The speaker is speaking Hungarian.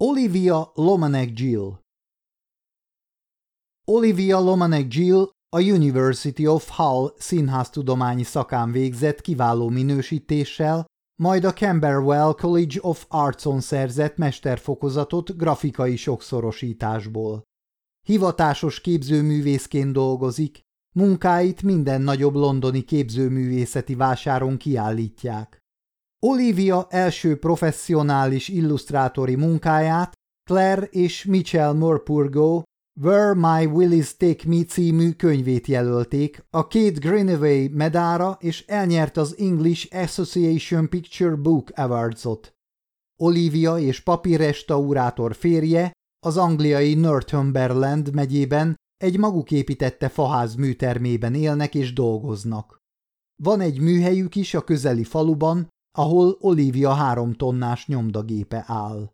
Olivia Lomanek Gill Olivia Lomanek Gill a University of Hull színháztudományi szakán végzett kiváló minősítéssel, majd a Camberwell College of Arts-on szerzett mesterfokozatot grafikai sokszorosításból. Hivatásos képzőművészként dolgozik, munkáit minden nagyobb londoni képzőművészeti vásáron kiállítják. Olivia első professzionális illusztrátori munkáját Claire és Mitchell Morpurgo Where My Willis Take Me című könyvét jelölték a két Greenaway medára és elnyert az English Association Picture Book Awards-ot. Olivia és papírrestaurátor férje az angliai Northumberland megyében egy maguk építette faház műtermében élnek és dolgoznak. Van egy műhelyük is a közeli faluban, ahol Olivia három tonnás nyomdagépe áll.